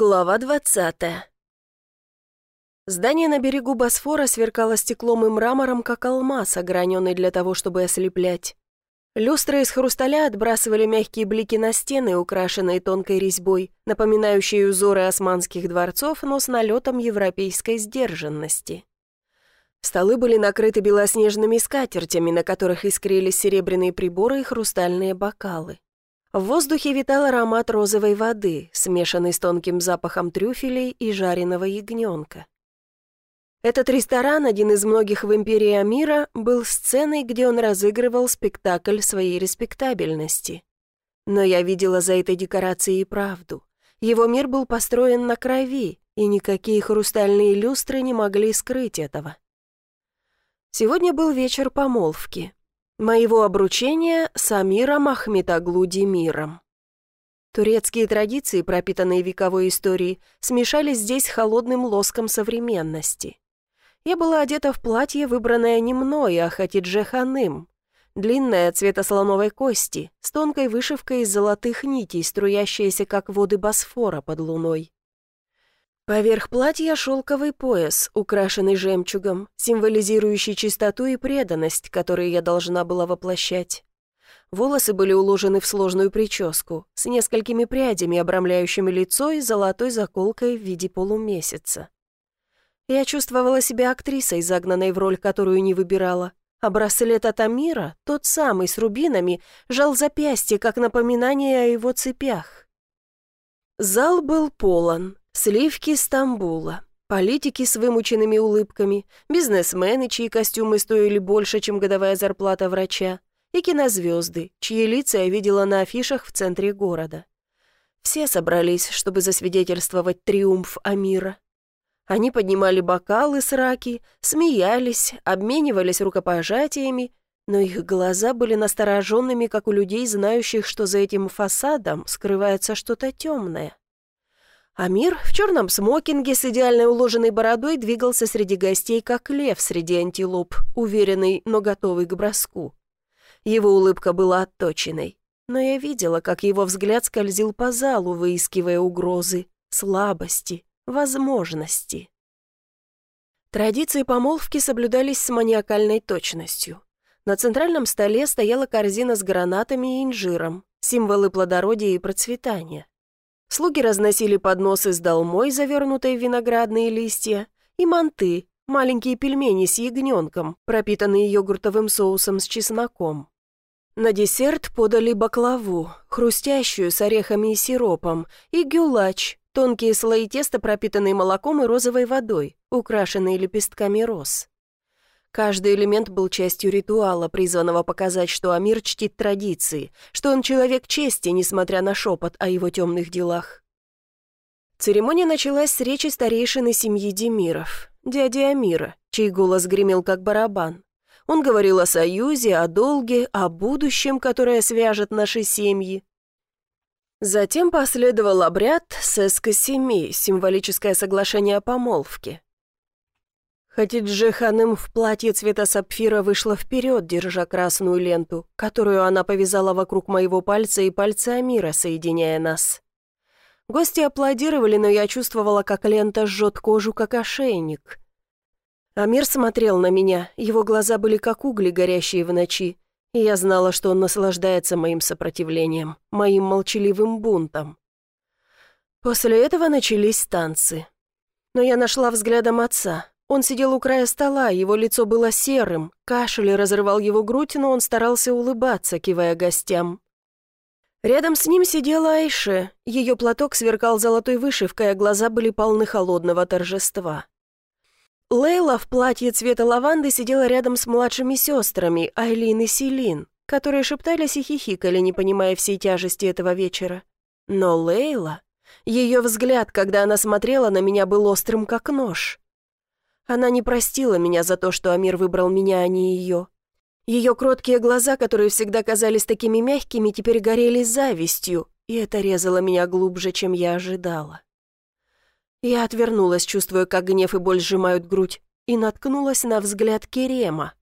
Глава двадцатая. Здание на берегу Босфора сверкало стеклом и мрамором, как алмаз, ограненный для того, чтобы ослеплять. Люстры из хрусталя отбрасывали мягкие блики на стены, украшенные тонкой резьбой, напоминающие узоры османских дворцов, но с налетом европейской сдержанности. Столы были накрыты белоснежными скатертями, на которых искрились серебряные приборы и хрустальные бокалы. В воздухе витал аромат розовой воды, смешанный с тонким запахом трюфелей и жареного ягненка. Этот ресторан, один из многих в империи Амира, был сценой, где он разыгрывал спектакль своей респектабельности. Но я видела за этой декорацией правду. Его мир был построен на крови, и никакие хрустальные люстры не могли скрыть этого. Сегодня был вечер помолвки моего обручения с Амиром Ахметаглу Демиром. Турецкие традиции, пропитанные вековой историей, смешались здесь с холодным лоском современности. Я была одета в платье, выбранное не мной, а Хатидже Ханым. Длинное, цвета слоновой кости, с тонкой вышивкой из золотых нитей, струящаяся, как воды Босфора под луной. Поверх платья шелковый пояс, украшенный жемчугом, символизирующий чистоту и преданность, которые я должна была воплощать. Волосы были уложены в сложную прическу, с несколькими прядями, обрамляющими лицо и золотой заколкой в виде полумесяца. Я чувствовала себя актрисой, загнанной в роль, которую не выбирала. А браслет от тот самый с рубинами, жал запястье, как напоминание о его цепях. Зал был полон, Сливки Стамбула, политики с вымученными улыбками, бизнесмены, чьи костюмы стоили больше, чем годовая зарплата врача, и кинозвезды, чьи лица я видела на афишах в центре города. Все собрались, чтобы засвидетельствовать триумф Амира. Они поднимали бокалы с раки, смеялись, обменивались рукопожатиями, но их глаза были настороженными, как у людей, знающих, что за этим фасадом скрывается что-то темное. Амир в черном смокинге с идеально уложенной бородой двигался среди гостей, как лев среди антилоп, уверенный, но готовый к броску. Его улыбка была отточенной, но я видела, как его взгляд скользил по залу, выискивая угрозы, слабости, возможности. Традиции помолвки соблюдались с маниакальной точностью. На центральном столе стояла корзина с гранатами и инжиром, символы плодородия и процветания. Слуги разносили подносы с долмой, завернутой в виноградные листья, и манты, маленькие пельмени с ягненком, пропитанные йогуртовым соусом с чесноком. На десерт подали баклаву, хрустящую с орехами и сиропом, и гюлач, тонкие слои теста, пропитанные молоком и розовой водой, украшенные лепестками роз. Каждый элемент был частью ритуала, призванного показать, что Амир чтит традиции, что он человек чести, несмотря на шепот о его темных делах. Церемония началась с речи старейшины семьи Демиров, дяди Амира, чей голос гремел как барабан. Он говорил о союзе, о долге, о будущем, которое свяжет наши семьи. Затем последовал обряд Сеска Семи, символическое соглашение о помолвке. Хатидже Ханым в платье цвета сапфира вышла вперед, держа красную ленту, которую она повязала вокруг моего пальца и пальца Амира, соединяя нас. Гости аплодировали, но я чувствовала, как лента жжет кожу, как ошейник. Амир смотрел на меня, его глаза были как угли, горящие в ночи, и я знала, что он наслаждается моим сопротивлением, моим молчаливым бунтом. После этого начались танцы. Но я нашла взглядом отца, он сидел у края стола, его лицо было серым, кашель разрывал его грудь, но он старался улыбаться, кивая гостям. Рядом с ним сидела Айше, ее платок сверкал золотой вышивкой, а глаза были полны холодного торжества. Лейла в платье цвета лаванды сидела рядом с младшими сестрами, Айлин и Селин, которые шептались и хихикали, не понимая всей тяжести этого вечера. Но Лейла... Ее взгляд, когда она смотрела на меня, был острым, как нож. Она не простила меня за то, что Амир выбрал меня, а не ее. Ее кроткие глаза, которые всегда казались такими мягкими, теперь горели завистью, и это резало меня глубже, чем я ожидала. Я отвернулась, чувствуя, как гнев и боль сжимают грудь, и наткнулась на взгляд Керема.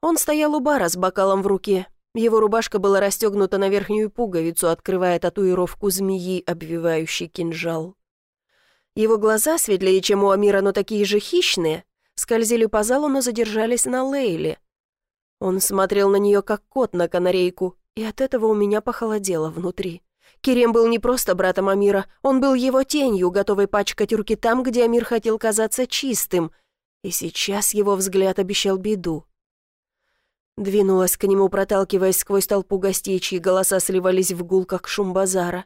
Он стоял у бара с бокалом в руке. Его рубашка была расстегнута на верхнюю пуговицу, открывая татуировку змеи, обвивающей кинжал. Его глаза, светлее, чем у Амира, но такие же хищные, скользили по залу, но задержались на Лейле. Он смотрел на нее, как кот на канарейку, и от этого у меня похолодело внутри. Керем был не просто братом Амира, он был его тенью, готовой пачкать руки там, где Амир хотел казаться чистым, и сейчас его взгляд обещал беду. Двинулась к нему, проталкиваясь сквозь толпу гостей, чьи голоса сливались в гул, как шум базара.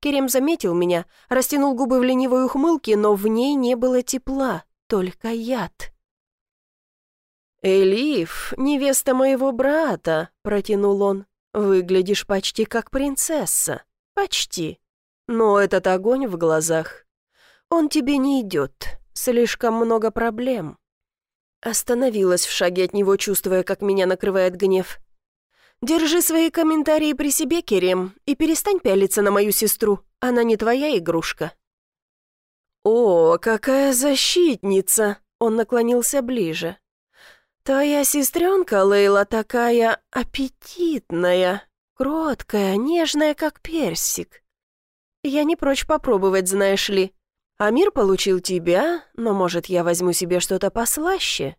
Керем заметил меня, растянул губы в ленивой ухмылке, но в ней не было тепла, только яд. «Элиф, невеста моего брата», — протянул он, — «выглядишь почти как принцесса. Почти. Но этот огонь в глазах, он тебе не идет. Слишком много проблем». Остановилась в шаге от него, чувствуя, как меня накрывает гнев. «Держи свои комментарии при себе, Керем, и перестань пялиться на мою сестру. Она не твоя игрушка». «О, какая защитница!» Он наклонился ближе. «Твоя сестренка, Лейла, такая аппетитная, кроткая, нежная, как персик. Я не прочь попробовать, знаешь ли. Амир получил тебя, но, может, я возьму себе что-то послаще?»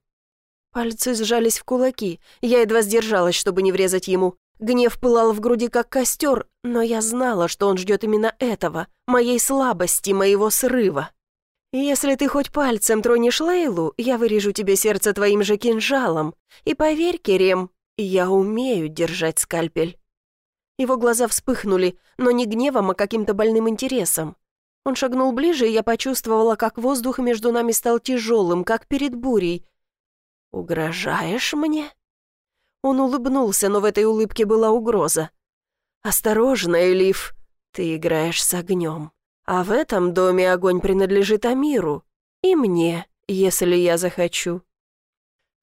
Пальцы сжались в кулаки. Я едва сдержалась, чтобы не врезать ему. Гнев пылал в груди, как костер, но я знала, что он ждет именно этого, моей слабости, моего срыва. «Если ты хоть пальцем тронешь Лейлу, я вырежу тебе сердце твоим же кинжалом. И поверь, Керем, я умею держать скальпель». Его глаза вспыхнули, но не гневом, а каким-то больным интересом. Он шагнул ближе, и я почувствовала, как воздух между нами стал тяжелым, как перед бурей. «Угрожаешь мне?» Он улыбнулся, но в этой улыбке была угроза. «Осторожно, Элиф, ты играешь с огнем. А в этом доме огонь принадлежит Амиру. И мне, если я захочу».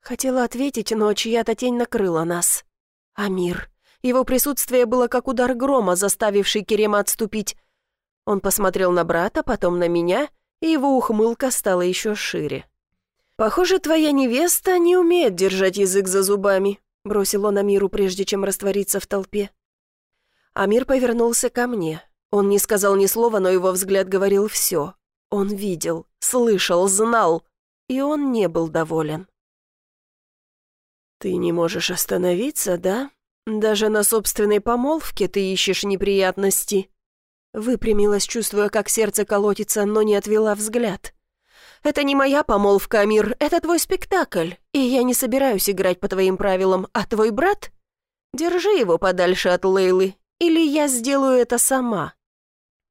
Хотела ответить, но чья-то тень накрыла нас. Амир. Его присутствие было как удар грома, заставивший Керема отступить. Он посмотрел на брата, потом на меня, и его ухмылка стала еще шире. «Похоже, твоя невеста не умеет держать язык за зубами», бросил он Амиру, прежде чем раствориться в толпе. Амир повернулся ко мне. Он не сказал ни слова, но его взгляд говорил все. Он видел, слышал, знал, и он не был доволен. «Ты не можешь остановиться, да? Даже на собственной помолвке ты ищешь неприятности?» Выпрямилась, чувствуя, как сердце колотится, но не отвела взгляд. «Это не моя помолвка, Амир, это твой спектакль, и я не собираюсь играть по твоим правилам, а твой брат? Держи его подальше от Лейлы, или я сделаю это сама».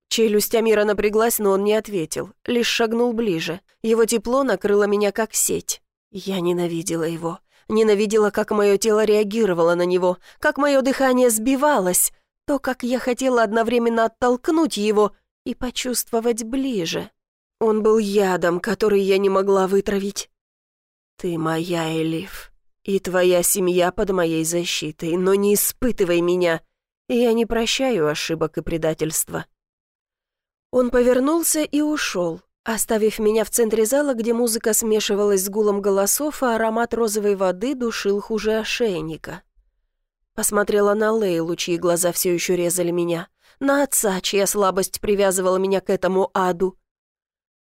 Челюсть Амира напряглась, но он не ответил, лишь шагнул ближе. Его тепло накрыло меня как сеть. Я ненавидела его. Ненавидела, как мое тело реагировало на него, как мое дыхание сбивалось, то, как я хотела одновременно оттолкнуть его и почувствовать ближе. Он был ядом, который я не могла вытравить. «Ты моя, Элиф, и твоя семья под моей защитой, но не испытывай меня. Я не прощаю ошибок и предательства». Он повернулся и ушел, оставив меня в центре зала, где музыка смешивалась с гулом голосов, а аромат розовой воды душил хуже ошейника. Посмотрела на Лейлу, чьи глаза все еще резали меня, на отца, чья слабость привязывала меня к этому аду.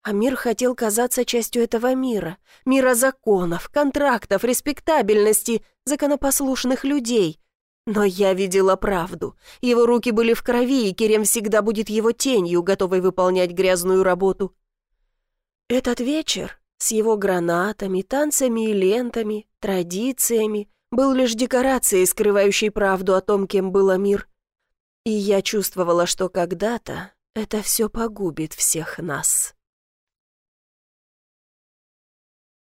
Амир хотел казаться частью этого мира, мира законов, контрактов, респектабельности, законопослушных людей. Но я видела правду. Его руки были в крови, и Керем всегда будет его тенью, готовой выполнять грязную работу. Этот вечер с его гранатами, танцами и лентами, традициями, был лишь декорацией, скрывающей правду о том, кем был мир. И я чувствовала, что когда-то это все погубит всех нас.